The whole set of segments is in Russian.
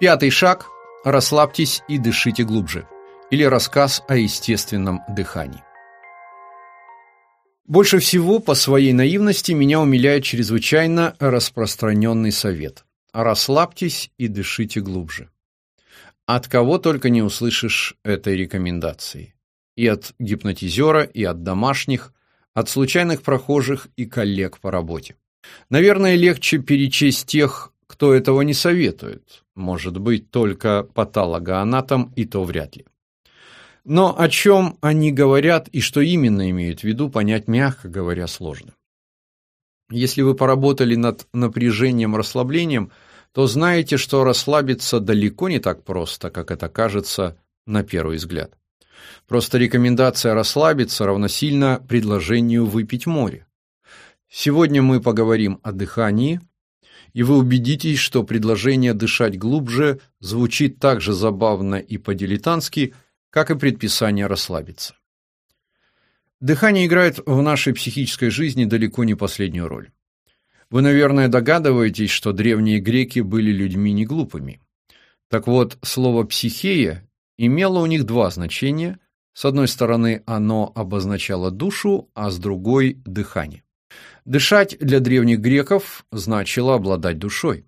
Пятый шаг – расслабьтесь и дышите глубже. Или рассказ о естественном дыхании. Больше всего по своей наивности меня умиляет чрезвычайно распространенный совет. Расслабьтесь и дышите глубже. От кого только не услышишь этой рекомендации. И от гипнотизера, и от домашних, от случайных прохожих и коллег по работе. Наверное, легче перечесть тех, кто этого не советует. Может быть, только патологоанатом, и то вряд ли. Но о чем они говорят и что именно имеют в виду, понять, мягко говоря, сложно. Если вы поработали над напряжением, расслаблением, то знаете, что расслабиться далеко не так просто, как это кажется на первый взгляд. Просто рекомендация расслабиться равносильно предложению выпить море. Сегодня мы поговорим о дыхании, и вы убедитесь, что предложение дышать глубже звучит так же забавно и по-дилетантски, как и предписание расслабиться. Дыхание играет в нашей психической жизни далеко не последнюю роль. Вы, наверное, догадываетесь, что древние греки были людьми не глупыми. Так вот, слово «психея» имело у них два значения. С одной стороны, оно обозначало душу, а с другой – дыхание. Дышать для древних греков значило обладать душой.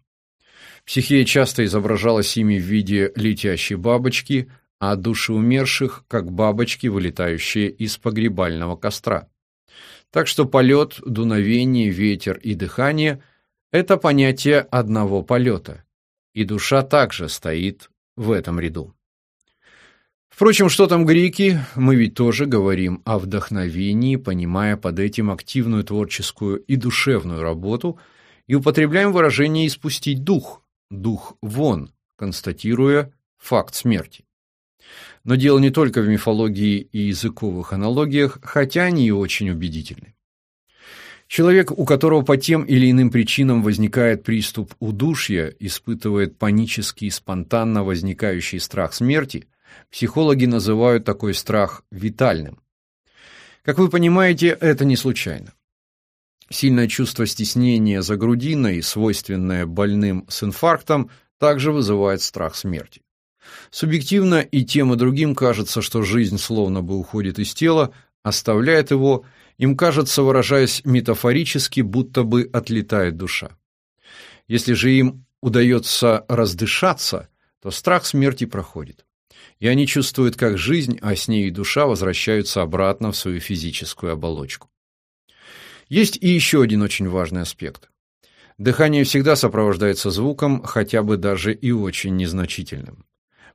Психея часто изображалась ими в виде летящей бабочки, а души умерших как бабочки, вылетающие из погребального костра. Так что полет, дуновение, ветер и дыхание – это понятие одного полета, и душа также стоит в этом ряду. Впрочем, что там греки, мы ведь тоже говорим о вдохновении, понимая под этим активную творческую и душевную работу, и употребляем выражение «испустить дух», «дух вон», констатируя факт смерти. Но дело не только в мифологии и языковых аналогиях, хотя они и очень убедительны. Человек, у которого по тем или иным причинам возникает приступ удушья, испытывает панический спонтанно возникающий страх смерти – Психологи называют такой страх витальным. Как вы понимаете, это не случайно. Сильное чувство стеснения за грудиной, свойственное больным с инфарктом, также вызывает страх смерти. Субъективно и тем и другим кажется, что жизнь словно бы уходит из тела, оставляет его, им кажется, выражаясь метафорически, будто бы отлетает душа. Если же им удается раздышаться, то страх смерти проходит и они чувствуют, как жизнь, а с ней и душа возвращаются обратно в свою физическую оболочку. Есть и еще один очень важный аспект. Дыхание всегда сопровождается звуком, хотя бы даже и очень незначительным.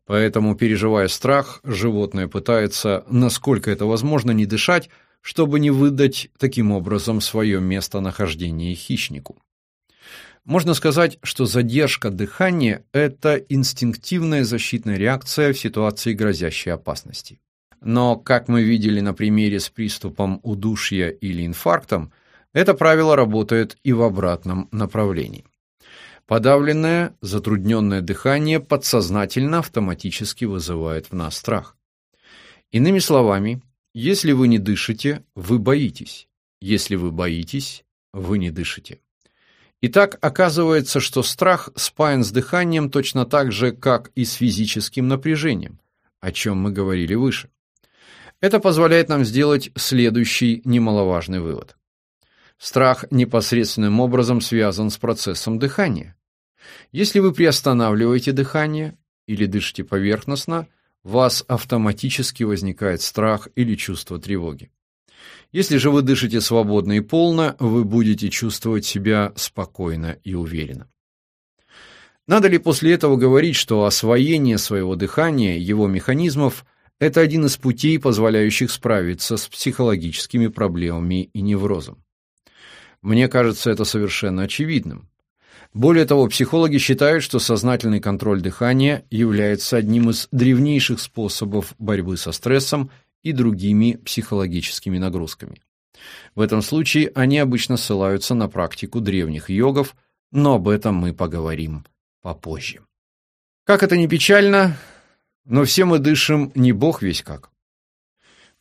Поэтому, переживая страх, животное пытается, насколько это возможно, не дышать, чтобы не выдать таким образом свое местонахождение хищнику. Можно сказать, что задержка дыхания – это инстинктивная защитная реакция в ситуации грозящей опасности. Но, как мы видели на примере с приступом удушья или инфарктом, это правило работает и в обратном направлении. Подавленное, затрудненное дыхание подсознательно автоматически вызывает в нас страх. Иными словами, если вы не дышите, вы боитесь. Если вы боитесь, вы не дышите. Итак, оказывается, что страх спаян с дыханием точно так же, как и с физическим напряжением, о чем мы говорили выше. Это позволяет нам сделать следующий немаловажный вывод. Страх непосредственным образом связан с процессом дыхания. Если вы приостанавливаете дыхание или дышите поверхностно, у вас автоматически возникает страх или чувство тревоги. Если же вы дышите свободно и полно, вы будете чувствовать себя спокойно и уверенно. Надо ли после этого говорить, что освоение своего дыхания, его механизмов – это один из путей, позволяющих справиться с психологическими проблемами и неврозом? Мне кажется это совершенно очевидным. Более того, психологи считают, что сознательный контроль дыхания является одним из древнейших способов борьбы со стрессом и другими психологическими нагрузками. В этом случае они обычно ссылаются на практику древних йогов, но об этом мы поговорим попозже. Как это ни печально, но все мы дышим не бог весь как.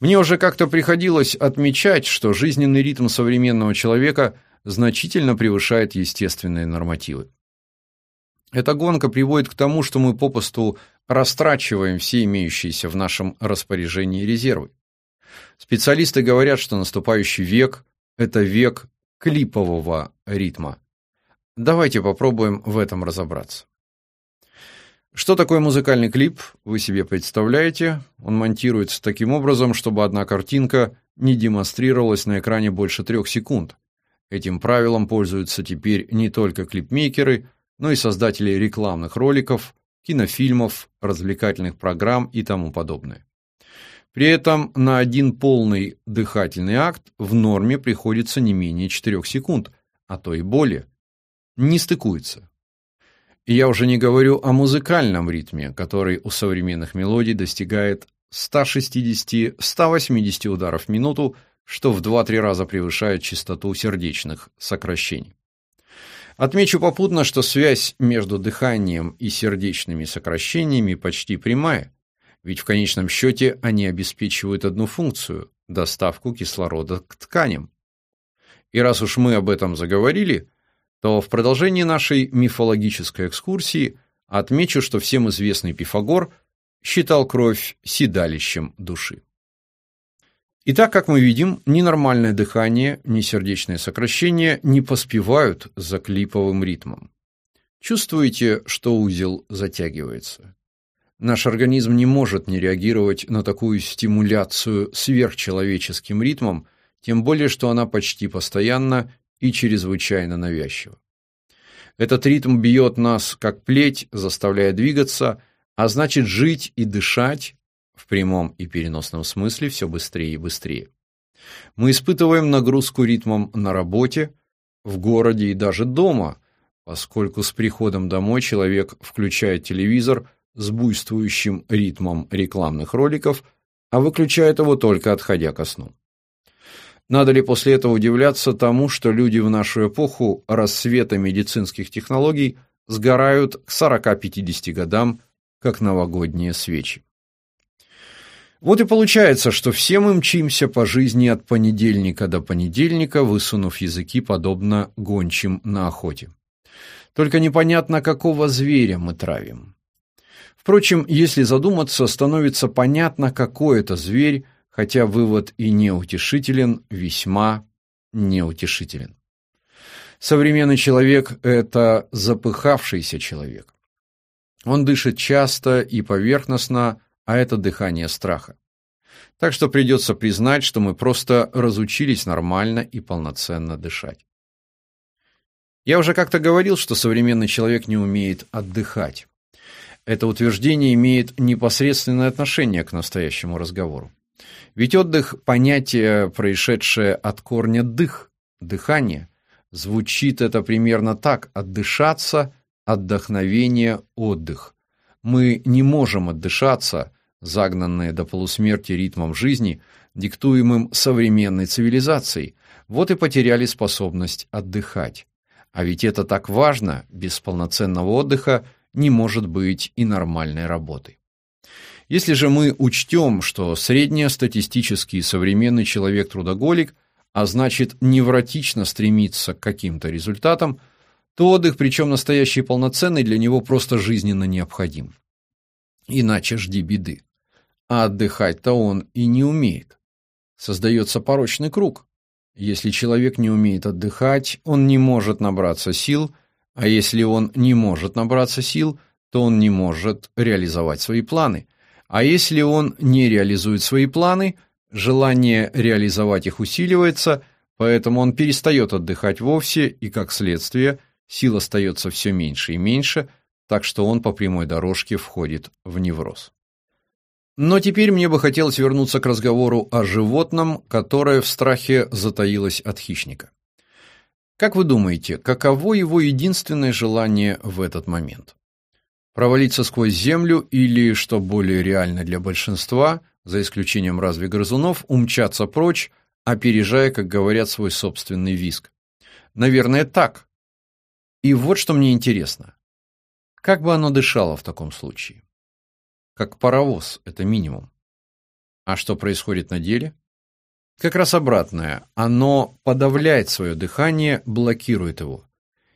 Мне уже как-то приходилось отмечать, что жизненный ритм современного человека значительно превышает естественные нормативы. Эта гонка приводит к тому, что мы попусту растрачиваем все имеющиеся в нашем распоряжении резервы. Специалисты говорят, что наступающий век – это век клипового ритма. Давайте попробуем в этом разобраться. Что такое музыкальный клип, вы себе представляете? Он монтируется таким образом, чтобы одна картинка не демонстрировалась на экране больше трех секунд. Этим правилом пользуются теперь не только клипмейкеры, но и создатели рекламных роликов, кинофильмов, развлекательных программ и тому подобное. При этом на один полный дыхательный акт в норме приходится не менее 4 секунд, а то и более. Не стыкуется. И я уже не говорю о музыкальном ритме, который у современных мелодий достигает 160-180 ударов в минуту, что в 2-3 раза превышает частоту сердечных сокращений. Отмечу попутно, что связь между дыханием и сердечными сокращениями почти прямая, ведь в конечном счете они обеспечивают одну функцию – доставку кислорода к тканям. И раз уж мы об этом заговорили, то в продолжении нашей мифологической экскурсии отмечу, что всем известный Пифагор считал кровь седалищем души. Итак, как мы видим, ни нормальное дыхание, ни сердечное сокращение не поспевают за клиповым ритмом. Чувствуете, что узел затягивается? Наш организм не может не реагировать на такую стимуляцию сверхчеловеческим ритмом, тем более что она почти постоянна и чрезвычайно навязчива. Этот ритм бьет нас как плеть, заставляя двигаться, а значит жить и дышать в прямом и переносном смысле все быстрее и быстрее. Мы испытываем нагрузку ритмом на работе, в городе и даже дома, поскольку с приходом домой человек включает телевизор с буйствующим ритмом рекламных роликов, а выключает его только отходя ко сну. Надо ли после этого удивляться тому, что люди в нашу эпоху рассвета медицинских технологий сгорают к 40-50 годам, как новогодние свечи? Вот и получается, что все мы мчимся по жизни от понедельника до понедельника, высунув языки подобно гончим на охоте. Только непонятно, какого зверя мы травим. Впрочем, если задуматься, становится понятно, какой это зверь, хотя вывод и неутешителен, весьма неутешителен. Современный человек – это запыхавшийся человек. Он дышит часто и поверхностно, а это дыхание страха. Так что придется признать, что мы просто разучились нормально и полноценно дышать. Я уже как-то говорил, что современный человек не умеет отдыхать. Это утверждение имеет непосредственное отношение к настоящему разговору. Ведь отдых – понятие, происшедшее от корня «дых», дыхание. Звучит это примерно так – отдышаться, отдохновение, отдых. Мы не можем отдышаться, загнанные до полусмерти ритмом жизни, диктуемым современной цивилизацией, вот и потеряли способность отдыхать. А ведь это так важно, без полноценного отдыха не может быть и нормальной работы. Если же мы учтем, что среднестатистический современный человек-трудоголик, а значит невротично стремится к каким-то результатам, то отдых, причем настоящий и полноценный, для него просто жизненно необходим. Иначе жди беды а отдыхать-то он и не умеет. Создается порочный круг. Если человек не умеет отдыхать, он не может набраться сил, а если он не может набраться сил, то он не может реализовать свои планы. А если он не реализует свои планы, желание реализовать их усиливается, поэтому он перестает отдыхать вовсе, и, как следствие, сил остается все меньше и меньше, так что он по прямой дорожке входит в невроз. Но теперь мне бы хотелось вернуться к разговору о животном, которое в страхе затаилось от хищника. Как вы думаете, каково его единственное желание в этот момент? Провалиться сквозь землю или, что более реально для большинства, за исключением разве грызунов, умчаться прочь, опережая, как говорят, свой собственный визг? Наверное, так. И вот что мне интересно. Как бы оно дышало в таком случае? как паровоз, это минимум. А что происходит на деле? Как раз обратное. Оно подавляет свое дыхание, блокирует его.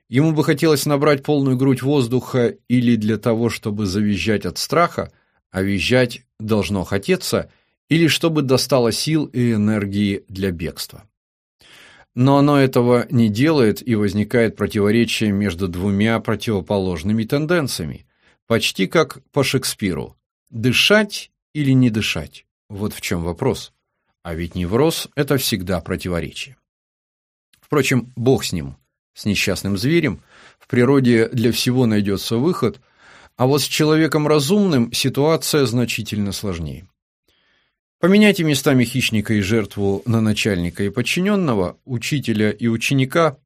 Ему бы хотелось набрать полную грудь воздуха или для того, чтобы завизжать от страха, а визжать должно хотеться, или чтобы достало сил и энергии для бегства. Но оно этого не делает, и возникает противоречие между двумя противоположными тенденциями, почти как по Шекспиру. Дышать или не дышать? Вот в чем вопрос. А ведь невроз – это всегда противоречие. Впрочем, бог с ним, с несчастным зверем. В природе для всего найдется выход, а вот с человеком разумным ситуация значительно сложнее. Поменяйте местами хищника и жертву на начальника и подчиненного, учителя и ученика,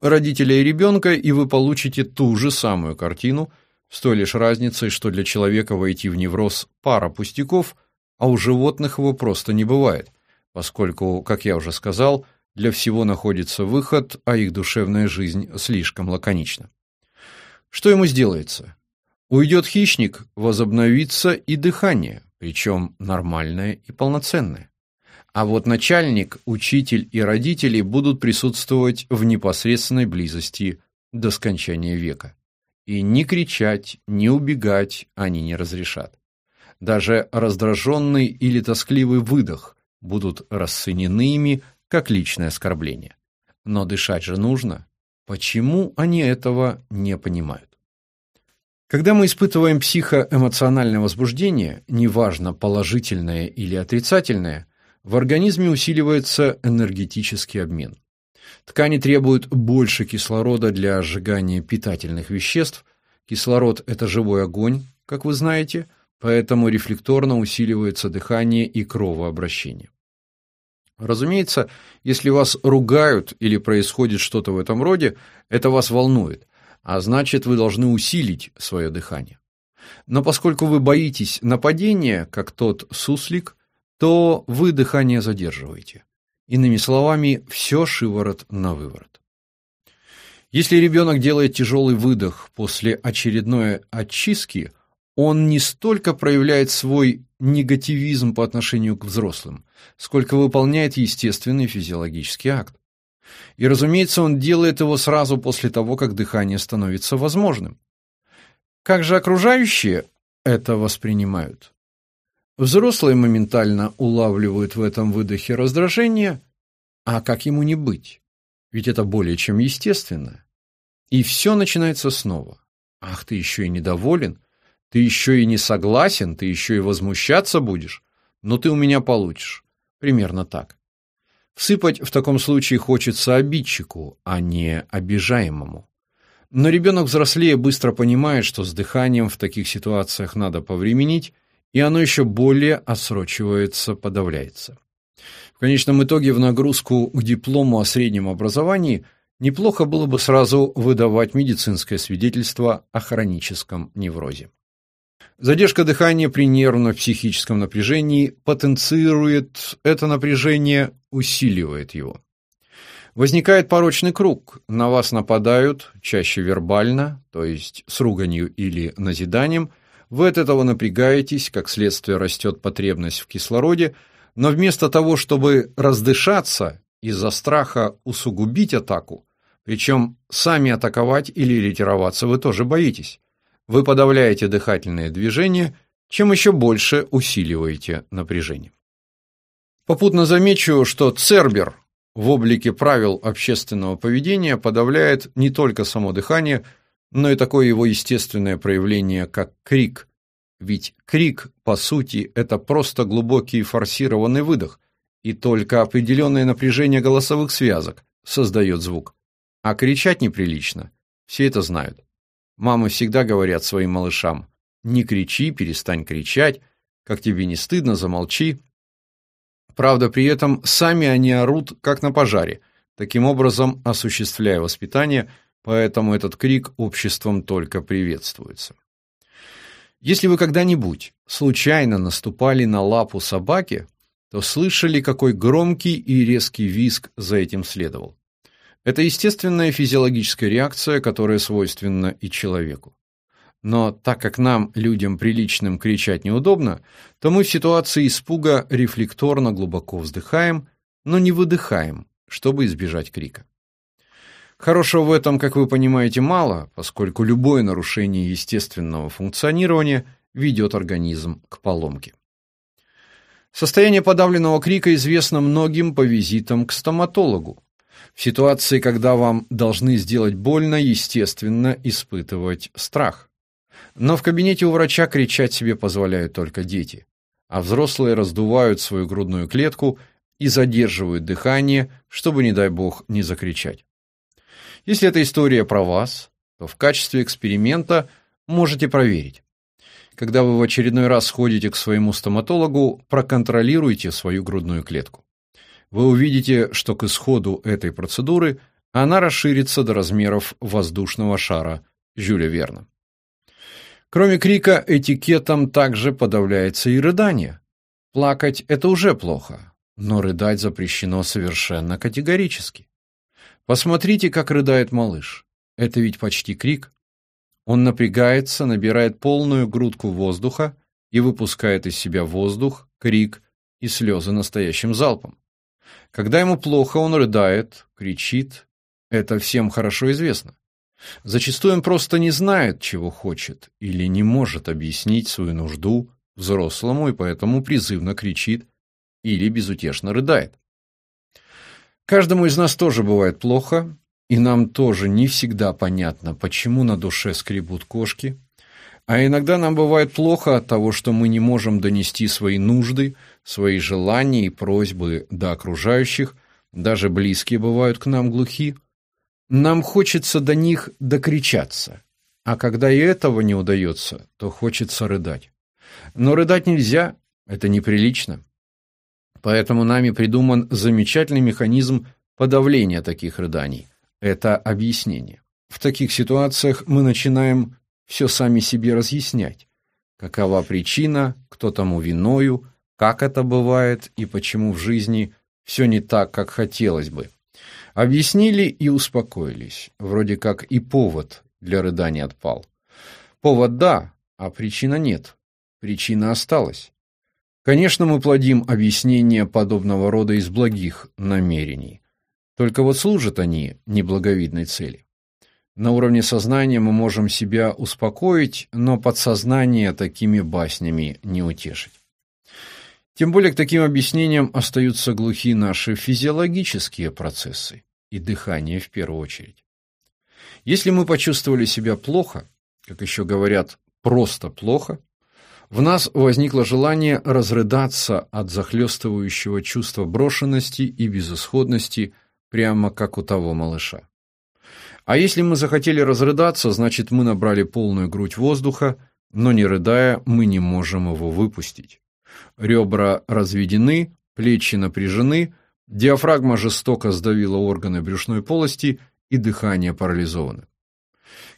родителя и ребенка, и вы получите ту же самую картину, с той лишь разницей, что для человека войти в невроз пара пустяков, а у животных его просто не бывает, поскольку, как я уже сказал, для всего находится выход, а их душевная жизнь слишком лаконична. Что ему сделается? Уйдет хищник, возобновится и дыхание, причем нормальное и полноценное. А вот начальник, учитель и родители будут присутствовать в непосредственной близости до скончания века. И ни кричать, ни убегать они не разрешат. Даже раздраженный или тоскливый выдох будут расценены ими как личное оскорбление. Но дышать же нужно. Почему они этого не понимают? Когда мы испытываем психоэмоциональное возбуждение, неважно положительное или отрицательное, в организме усиливается энергетический обмен. Ткани требуют больше кислорода для сжигания питательных веществ. Кислород – это живой огонь, как вы знаете, поэтому рефлекторно усиливается дыхание и кровообращение. Разумеется, если вас ругают или происходит что-то в этом роде, это вас волнует – а значит, вы должны усилить свое дыхание. Но поскольку вы боитесь нападения, как тот суслик, то вы дыхание задерживаете. Иными словами, все шиворот на выворот. Если ребенок делает тяжелый выдох после очередной очистки, он не столько проявляет свой негативизм по отношению к взрослым, сколько выполняет естественный физиологический акт. И, разумеется, он делает его сразу после того, как дыхание становится возможным. Как же окружающие это воспринимают? Взрослые моментально улавливают в этом выдохе раздражение, а как ему не быть? Ведь это более чем естественно. И все начинается снова. Ах, ты еще и недоволен, ты еще и не согласен, ты еще и возмущаться будешь, но ты у меня получишь. Примерно так. Всыпать в таком случае хочется обидчику, а не обижаемому. Но ребенок взрослее быстро понимает, что с дыханием в таких ситуациях надо повременить, и оно еще более отсрочивается, подавляется. В конечном итоге в нагрузку к диплому о среднем образовании неплохо было бы сразу выдавать медицинское свидетельство о хроническом неврозе. Задержка дыхания при нервно-психическом напряжении потенцирует это напряжение, усиливает его. Возникает порочный круг. На вас нападают, чаще вербально, то есть с руганью или назиданием. Вы от этого напрягаетесь, как следствие растет потребность в кислороде, но вместо того, чтобы раздышаться из-за страха усугубить атаку, причем сами атаковать или ретироваться вы тоже боитесь, вы подавляете дыхательные движения, чем еще больше усиливаете напряжение. Попутно замечу, что Цербер в облике правил общественного поведения подавляет не только само дыхание, но и такое его естественное проявление, как крик. Ведь крик, по сути, это просто глубокий форсированный выдох, и только определенное напряжение голосовых связок создает звук. А кричать неприлично. Все это знают. Мамы всегда говорят своим малышам «Не кричи, перестань кричать, как тебе не стыдно, замолчи». Правда, при этом сами они орут, как на пожаре, таким образом осуществляя воспитание, поэтому этот крик обществом только приветствуется. Если вы когда-нибудь случайно наступали на лапу собаки, то слышали, какой громкий и резкий визг за этим следовал. Это естественная физиологическая реакция, которая свойственна и человеку. Но так как нам, людям приличным, кричать неудобно, то мы в ситуации испуга рефлекторно глубоко вздыхаем, но не выдыхаем, чтобы избежать крика. Хорошего в этом, как вы понимаете, мало, поскольку любое нарушение естественного функционирования ведет организм к поломке. Состояние подавленного крика известно многим по визитам к стоматологу. В ситуации, когда вам должны сделать больно, естественно испытывать страх. Но в кабинете у врача кричать себе позволяют только дети, а взрослые раздувают свою грудную клетку и задерживают дыхание, чтобы, не дай бог, не закричать. Если эта история про вас, то в качестве эксперимента можете проверить. Когда вы в очередной раз сходите к своему стоматологу, проконтролируйте свою грудную клетку. Вы увидите, что к исходу этой процедуры она расширится до размеров воздушного шара Жюля Верна. Кроме крика, этикетом также подавляется и рыдание. Плакать – это уже плохо, но рыдать запрещено совершенно категорически. Посмотрите, как рыдает малыш. Это ведь почти крик. Он напрягается, набирает полную грудку воздуха и выпускает из себя воздух, крик и слезы настоящим залпом. Когда ему плохо, он рыдает, кричит. Это всем хорошо известно. Зачастую он просто не знает, чего хочет, или не может объяснить свою нужду взрослому и поэтому призывно кричит или безутешно рыдает. Каждому из нас тоже бывает плохо, и нам тоже не всегда понятно, почему на душе скребут кошки. А иногда нам бывает плохо от того, что мы не можем донести свои нужды, свои желания и просьбы до окружающих, даже близкие бывают к нам глухи. Нам хочется до них докричаться, а когда и этого не удается, то хочется рыдать. Но рыдать нельзя, это неприлично. Поэтому нами придуман замечательный механизм подавления таких рыданий – это объяснение. В таких ситуациях мы начинаем все сами себе разъяснять. Какова причина, кто тому виною, как это бывает и почему в жизни все не так, как хотелось бы. Объяснили и успокоились. Вроде как и повод для рыдания отпал. Повод да, а причина нет. Причина осталась. Конечно, мы плодим объяснения подобного рода из благих намерений. Только вот служат они неблаговидной цели. На уровне сознания мы можем себя успокоить, но подсознание такими баснями не утешить. Тем более к таким объяснениям остаются глухи наши физиологические процессы и дыхание в первую очередь. Если мы почувствовали себя плохо, как еще говорят, просто плохо, в нас возникло желание разрыдаться от захлестывающего чувства брошенности и безысходности – прямо как у того малыша. А если мы захотели разрыдаться, значит, мы набрали полную грудь воздуха, но не рыдая, мы не можем его выпустить. Ребра разведены, плечи напряжены, диафрагма жестоко сдавила органы брюшной полости и дыхание парализовано.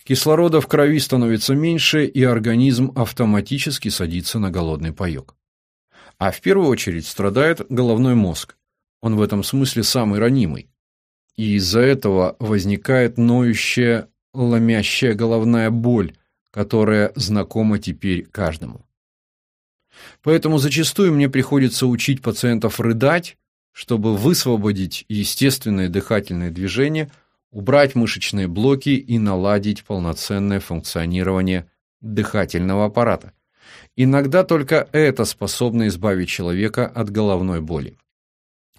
Кислорода в крови становится меньше, и организм автоматически садится на голодный паёк. А в первую очередь страдает головной мозг. Он в этом смысле самый ранимый и из-за этого возникает ноющая, ломящая головная боль, которая знакома теперь каждому. Поэтому зачастую мне приходится учить пациентов рыдать, чтобы высвободить естественные дыхательные движения, убрать мышечные блоки и наладить полноценное функционирование дыхательного аппарата. Иногда только это способно избавить человека от головной боли.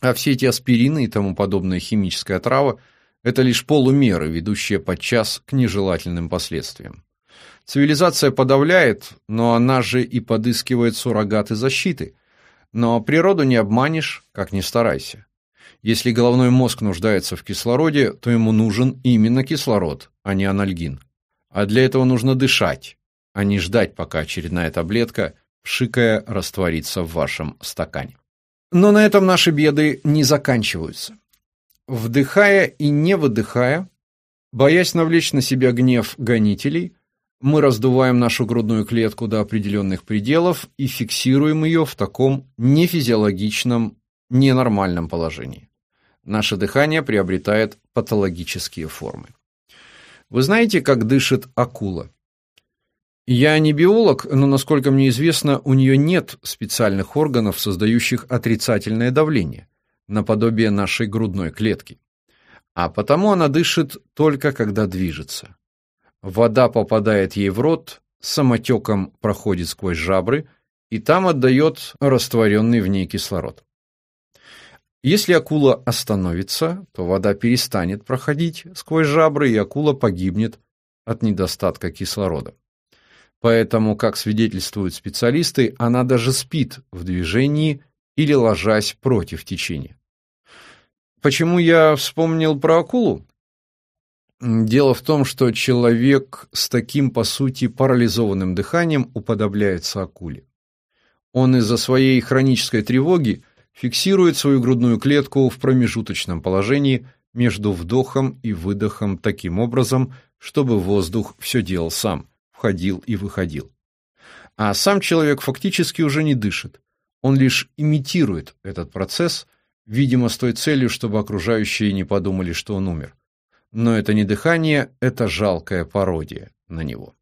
А все эти аспирины и тому подобная химическая трава – это лишь полумеры, ведущие подчас к нежелательным последствиям. Цивилизация подавляет, но она же и подыскивает суррогаты защиты. Но природу не обманешь, как ни старайся. Если головной мозг нуждается в кислороде, то ему нужен именно кислород, а не анальгин. А для этого нужно дышать, а не ждать, пока очередная таблетка, пшикая, растворится в вашем стакане. Но на этом наши беды не заканчиваются. Вдыхая и не выдыхая, боясь навлечь на себя гнев гонителей, мы раздуваем нашу грудную клетку до определенных пределов и фиксируем ее в таком нефизиологичном, ненормальном положении. Наше дыхание приобретает патологические формы. Вы знаете, как дышит акула? Я не биолог, но, насколько мне известно, у нее нет специальных органов, создающих отрицательное давление, наподобие нашей грудной клетки. а потому она дышит только когда движется. Вода попадает ей в рот, самотеком проходит сквозь жабры и там отдает растворенный в ней кислород. Если акула остановится, то вода перестанет проходить сквозь жабры, и акула погибнет от недостатка кислорода. Поэтому, как свидетельствуют специалисты, она даже спит в движении или ложась против течения. Почему я вспомнил про акулу? Дело в том, что человек с таким, по сути, парализованным дыханием уподобляется акуле. Он из-за своей хронической тревоги фиксирует свою грудную клетку в промежуточном положении между вдохом и выдохом таким образом, чтобы воздух все делал сам, входил и выходил. А сам человек фактически уже не дышит. Он лишь имитирует этот процесс, видимо, с той целью, чтобы окружающие не подумали, что он умер. Но это не дыхание, это жалкая пародия на него.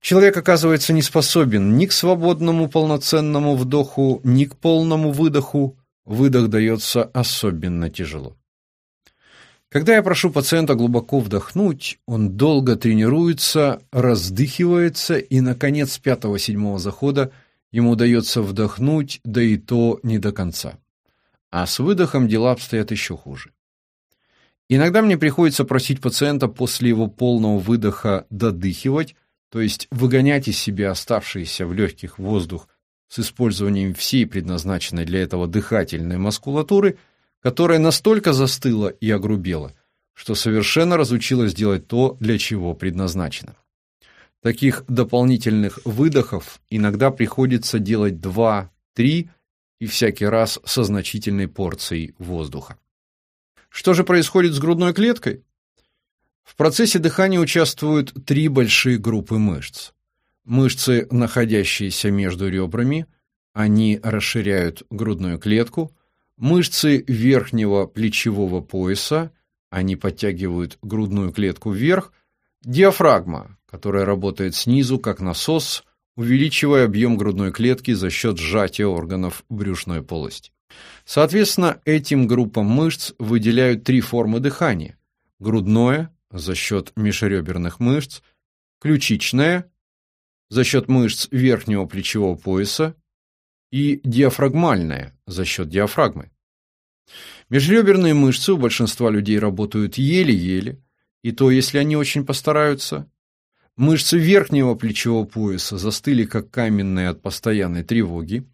Человек оказывается не способен ни к свободному полноценному вдоху, ни к полному выдоху. Выдох дается особенно тяжело. Когда я прошу пациента глубоко вдохнуть, он долго тренируется, раздыхивается, и, наконец, с пятого-седьмого захода ему удается вдохнуть, да и то не до конца. А с выдохом дела обстоят еще хуже. Иногда мне приходится просить пациента после его полного выдоха додыхивать, то есть выгонять из себя оставшийся в легких воздух с использованием всей предназначенной для этого дыхательной мускулатуры, которая настолько застыла и огрубела, что совершенно разучилась делать то, для чего предназначена. Таких дополнительных выдохов иногда приходится делать два-три и всякий раз со значительной порцией воздуха. Что же происходит с грудной клеткой? В процессе дыхания участвуют три большие группы мышц. Мышцы, находящиеся между ребрами, они расширяют грудную клетку. Мышцы верхнего плечевого пояса, они подтягивают грудную клетку вверх. Диафрагма, которая работает снизу, как насос, увеличивая объем грудной клетки за счет сжатия органов брюшной полости. Соответственно, этим группам мышц выделяют три формы дыхания: грудное, за счет межреберных мышц, ключичная за счет мышц верхнего плечевого пояса и диафрагмальная за счет диафрагмы. Межреберные мышцы у большинства людей работают еле-еле, и то, если они очень постараются. Мышцы верхнего плечевого пояса застыли как каменные от постоянной тревоги.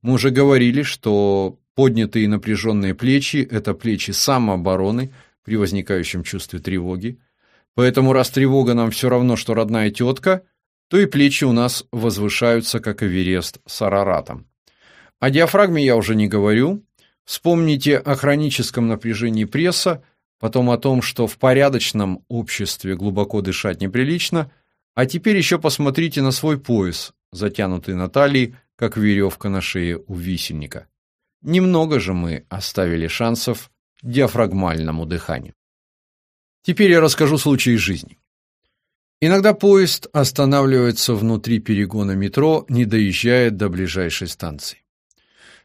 Мы уже говорили, что поднятые напряженные плечи это плечи самообороны, при возникающем чувстве тревоги. Поэтому раз тревога нам все равно, что родная тетка, то и плечи у нас возвышаются, как Эверест с Араратом. О диафрагме я уже не говорю. Вспомните о хроническом напряжении пресса, потом о том, что в порядочном обществе глубоко дышать неприлично, а теперь еще посмотрите на свой пояс, затянутый на талии, как веревка на шее у висельника. Немного же мы оставили шансов диафрагмальному дыханию. Теперь я расскажу случай из жизни. Иногда поезд останавливается внутри перегона метро, не доезжая до ближайшей станции.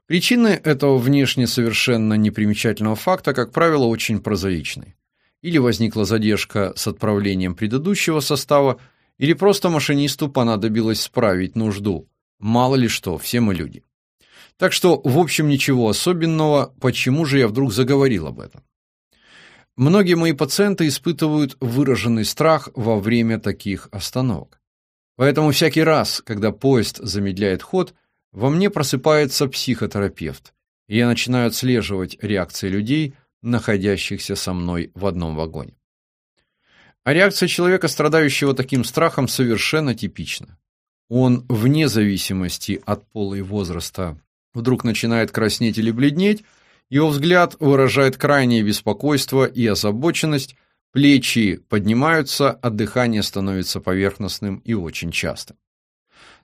Причины этого внешне совершенно непримечательного факта, как правило, очень прозаичны. Или возникла задержка с отправлением предыдущего состава, или просто машинисту понадобилось справить нужду. Мало ли что, все мы люди. Так что, в общем, ничего особенного, почему же я вдруг заговорил об этом. Многие мои пациенты испытывают выраженный страх во время таких остановок. Поэтому всякий раз, когда поезд замедляет ход, во мне просыпается психотерапевт, и я начинаю отслеживать реакции людей, находящихся со мной в одном вагоне. А реакция человека, страдающего таким страхом, совершенно типична. Он, вне зависимости от пола и возраста, вдруг начинает краснеть или бледнеть, его взгляд выражает крайнее беспокойство и озабоченность, плечи поднимаются, а дыхание становится поверхностным и очень частым.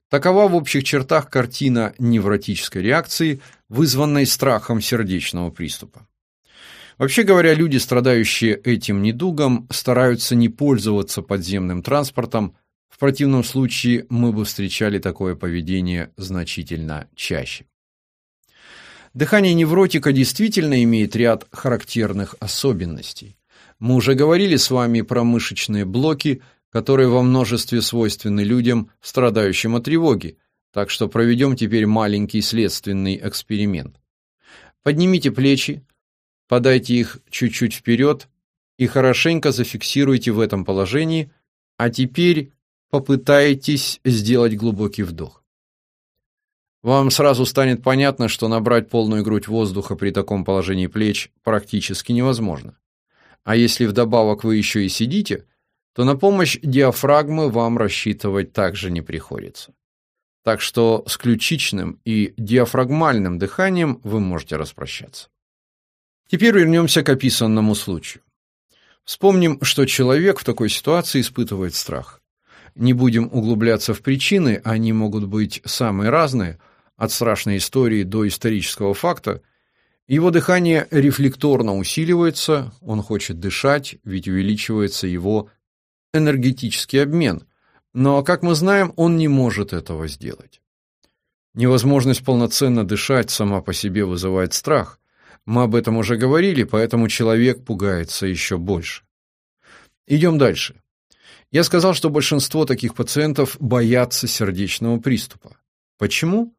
Такова в общих чертах картина невротической реакции, вызванной страхом сердечного приступа. Вообще говоря, люди, страдающие этим недугом, стараются не пользоваться подземным транспортом, в противном случае мы бы встречали такое поведение значительно чаще. Дыхание невротика действительно имеет ряд характерных особенностей. Мы уже говорили с вами про мышечные блоки, которые во множестве свойственны людям, страдающим от тревоги, так что проведем теперь маленький следственный эксперимент. Поднимите плечи, подайте их чуть-чуть вперед и хорошенько зафиксируйте в этом положении, а теперь попытайтесь сделать глубокий вдох. Вам сразу станет понятно, что набрать полную грудь воздуха при таком положении плеч практически невозможно. А если вдобавок вы еще и сидите, то на помощь диафрагмы вам рассчитывать также не приходится. Так что с ключичным и диафрагмальным дыханием вы можете распрощаться. Теперь вернемся к описанному случаю. Вспомним, что человек в такой ситуации испытывает страх. Не будем углубляться в причины, они могут быть самые разные – от страшной истории до исторического факта, его дыхание рефлекторно усиливается, он хочет дышать, ведь увеличивается его энергетический обмен. Но, как мы знаем, он не может этого сделать. Невозможность полноценно дышать сама по себе вызывает страх. Мы об этом уже говорили, поэтому человек пугается еще больше. Идем дальше. Я сказал, что большинство таких пациентов боятся сердечного приступа. Почему?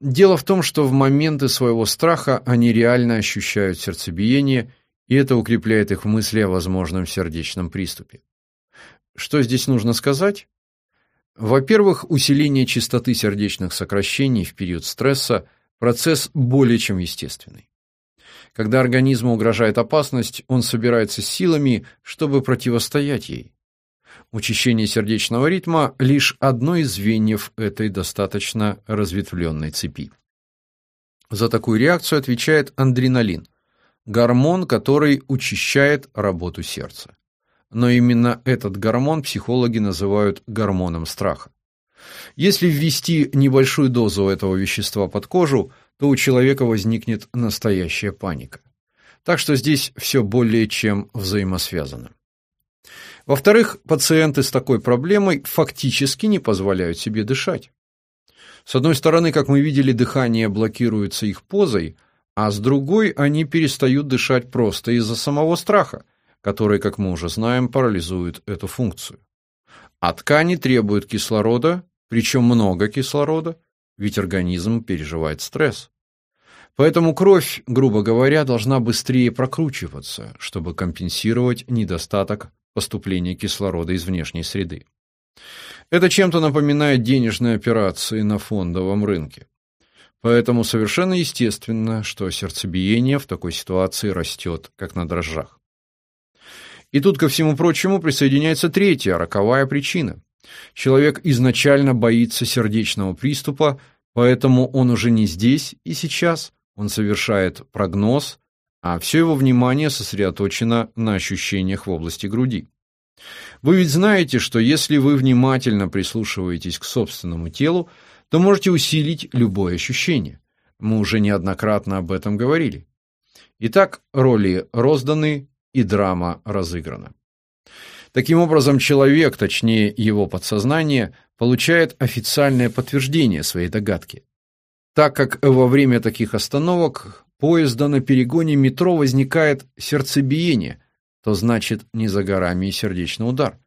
Дело в том, что в моменты своего страха они реально ощущают сердцебиение, и это укрепляет их мысли о возможном сердечном приступе. Что здесь нужно сказать? Во-первых, усиление частоты сердечных сокращений в период стресса процесс более чем естественный. Когда организму угрожает опасность, он собирается силами, чтобы противостоять ей. Учащение сердечного ритма – лишь одно из звеньев этой достаточно разветвленной цепи. За такую реакцию отвечает адреналин – гормон, который учащает работу сердца. Но именно этот гормон психологи называют гормоном страха. Если ввести небольшую дозу этого вещества под кожу, то у человека возникнет настоящая паника. Так что здесь все более чем взаимосвязано. Во-вторых, пациенты с такой проблемой фактически не позволяют себе дышать. С одной стороны, как мы видели, дыхание блокируется их позой, а с другой они перестают дышать просто из-за самого страха, который, как мы уже знаем, парализует эту функцию. А ткани требуют кислорода, причем много кислорода, ведь организм переживает стресс. Поэтому кровь, грубо говоря, должна быстрее прокручиваться, чтобы компенсировать недостаток поступления кислорода из внешней среды. Это чем-то напоминает денежные операции на фондовом рынке. Поэтому совершенно естественно, что сердцебиение в такой ситуации растет, как на дрожжах. И тут ко всему прочему присоединяется третья, роковая причина. Человек изначально боится сердечного приступа, поэтому он уже не здесь и сейчас, он совершает прогноз, а все его внимание сосредоточено на ощущениях в области груди. Вы ведь знаете, что если вы внимательно прислушиваетесь к собственному телу, то можете усилить любое ощущение. Мы уже неоднократно об этом говорили. Итак, роли розданы и драма разыграна. Таким образом, человек, точнее его подсознание, получает официальное подтверждение своей догадки. Так как во время таких остановок поезда на перегоне метро возникает сердцебиение, то значит не за горами и сердечный удар.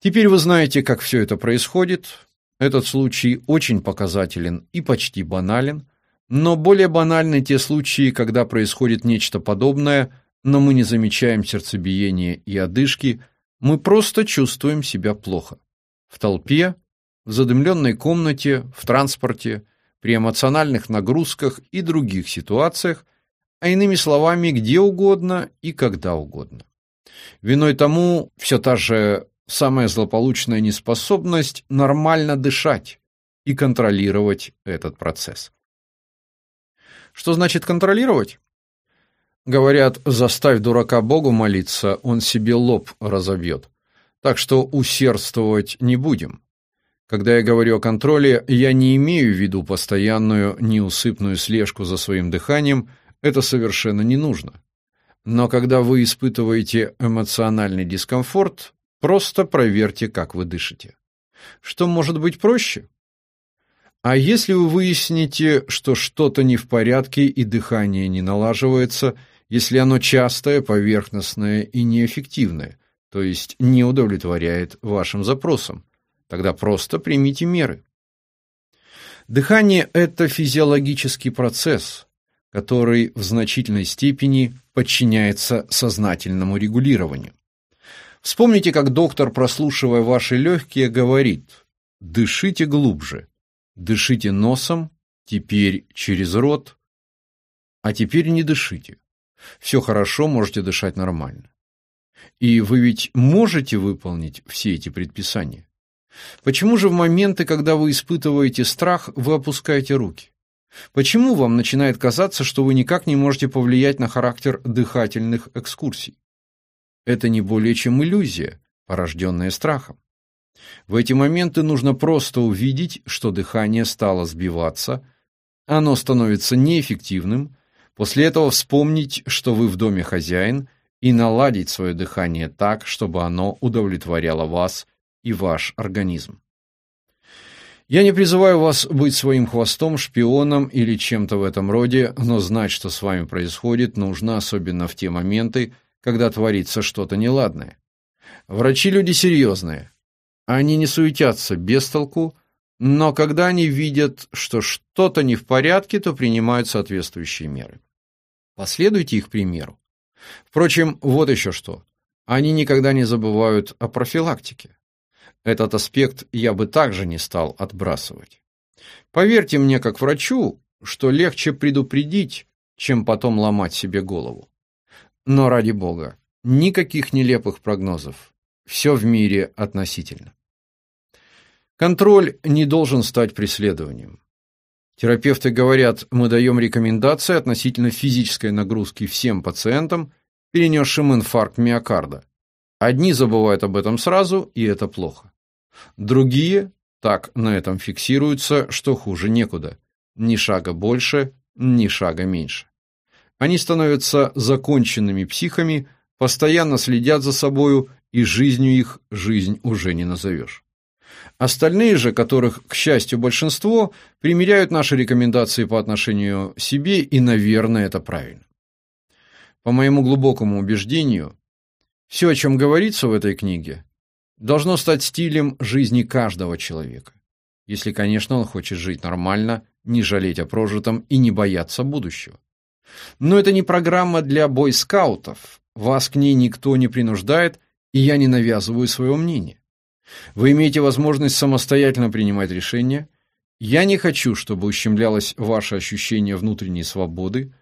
Теперь вы знаете, как все это происходит. Этот случай очень показателен и почти банален, но более банальны те случаи, когда происходит нечто подобное, но мы не замечаем сердцебиения и одышки, мы просто чувствуем себя плохо. В толпе, в задымленной комнате, в транспорте – при эмоциональных нагрузках и других ситуациях, а иными словами, где угодно и когда угодно. Виной тому все та же самая злополучная неспособность нормально дышать и контролировать этот процесс. Что значит контролировать? Говорят, заставь дурака Богу молиться, он себе лоб разобьет. Так что усердствовать не будем. Когда я говорю о контроле, я не имею в виду постоянную неусыпную слежку за своим дыханием, это совершенно не нужно. Но когда вы испытываете эмоциональный дискомфорт, просто проверьте, как вы дышите. Что может быть проще? А если вы выясните, что что-то не в порядке и дыхание не налаживается, если оно частое, поверхностное и неэффективное, то есть не удовлетворяет вашим запросам, тогда просто примите меры. Дыхание – это физиологический процесс, который в значительной степени подчиняется сознательному регулированию. Вспомните, как доктор, прослушивая ваши легкие, говорит «дышите глубже, дышите носом, теперь через рот, а теперь не дышите. Все хорошо, можете дышать нормально». И вы ведь можете выполнить все эти предписания? Почему же в моменты, когда вы испытываете страх, вы опускаете руки? Почему вам начинает казаться, что вы никак не можете повлиять на характер дыхательных экскурсий? Это не более чем иллюзия, порожденная страхом. В эти моменты нужно просто увидеть, что дыхание стало сбиваться, оно становится неэффективным, после этого вспомнить, что вы в доме хозяин, и наладить свое дыхание так, чтобы оно удовлетворяло вас и ваш организм. Я не призываю вас быть своим хвостом, шпионом или чем-то в этом роде, но знать, что с вами происходит, нужно, особенно в те моменты, когда творится что-то неладное. Врачи люди серьезные. Они не суетятся без толку, но когда они видят, что что-то не в порядке, то принимают соответствующие меры. Последуйте их примеру. Впрочем, вот еще что. Они никогда не забывают о профилактике. Этот аспект я бы также не стал отбрасывать. Поверьте мне, как врачу, что легче предупредить, чем потом ломать себе голову. Но ради бога, никаких нелепых прогнозов. Все в мире относительно. Контроль не должен стать преследованием. Терапевты говорят, мы даем рекомендации относительно физической нагрузки всем пациентам, перенесшим инфаркт миокарда. Одни забывают об этом сразу, и это плохо. Другие так на этом фиксируются, что хуже некуда. Ни шага больше, ни шага меньше. Они становятся законченными психами, постоянно следят за собою, и жизнью их жизнь уже не назовешь. Остальные же, которых, к счастью, большинство, примеряют наши рекомендации по отношению к себе, и, наверное, это правильно. По моему глубокому убеждению, все, о чем говорится в этой книге, должно стать стилем жизни каждого человека. Если, конечно, он хочет жить нормально, не жалеть о прожитом и не бояться будущего. Но это не программа для бойскаутов. Вас к ней никто не принуждает, и я не навязываю своего мнения. Вы имеете возможность самостоятельно принимать решения. Я не хочу, чтобы ущемлялось ваше ощущение внутренней свободы.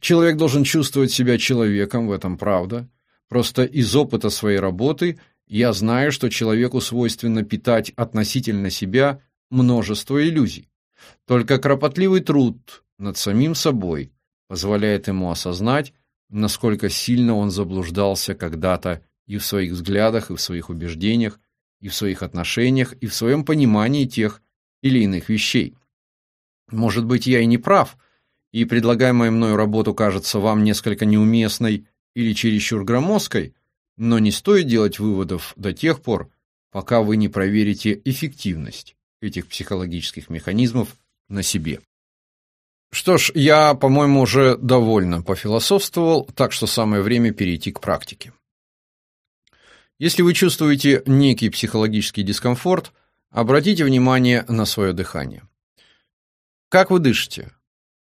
Человек должен чувствовать себя человеком, в этом правда. Просто из опыта своей работы я знаю, что человеку свойственно питать относительно себя множество иллюзий. Только кропотливый труд над самим собой позволяет ему осознать, насколько сильно он заблуждался когда-то и в своих взглядах, и в своих убеждениях, и в своих отношениях, и в своем понимании тех или иных вещей. Может быть, я и не прав, и предлагаемая мною работу кажется вам несколько неуместной или чересчур громоздкой, но не стоит делать выводов до тех пор, пока вы не проверите эффективность этих психологических механизмов на себе. Что ж, я, по-моему, уже довольно пофилософствовал, так что самое время перейти к практике. Если вы чувствуете некий психологический дискомфорт, обратите внимание на свое дыхание. Как вы дышите?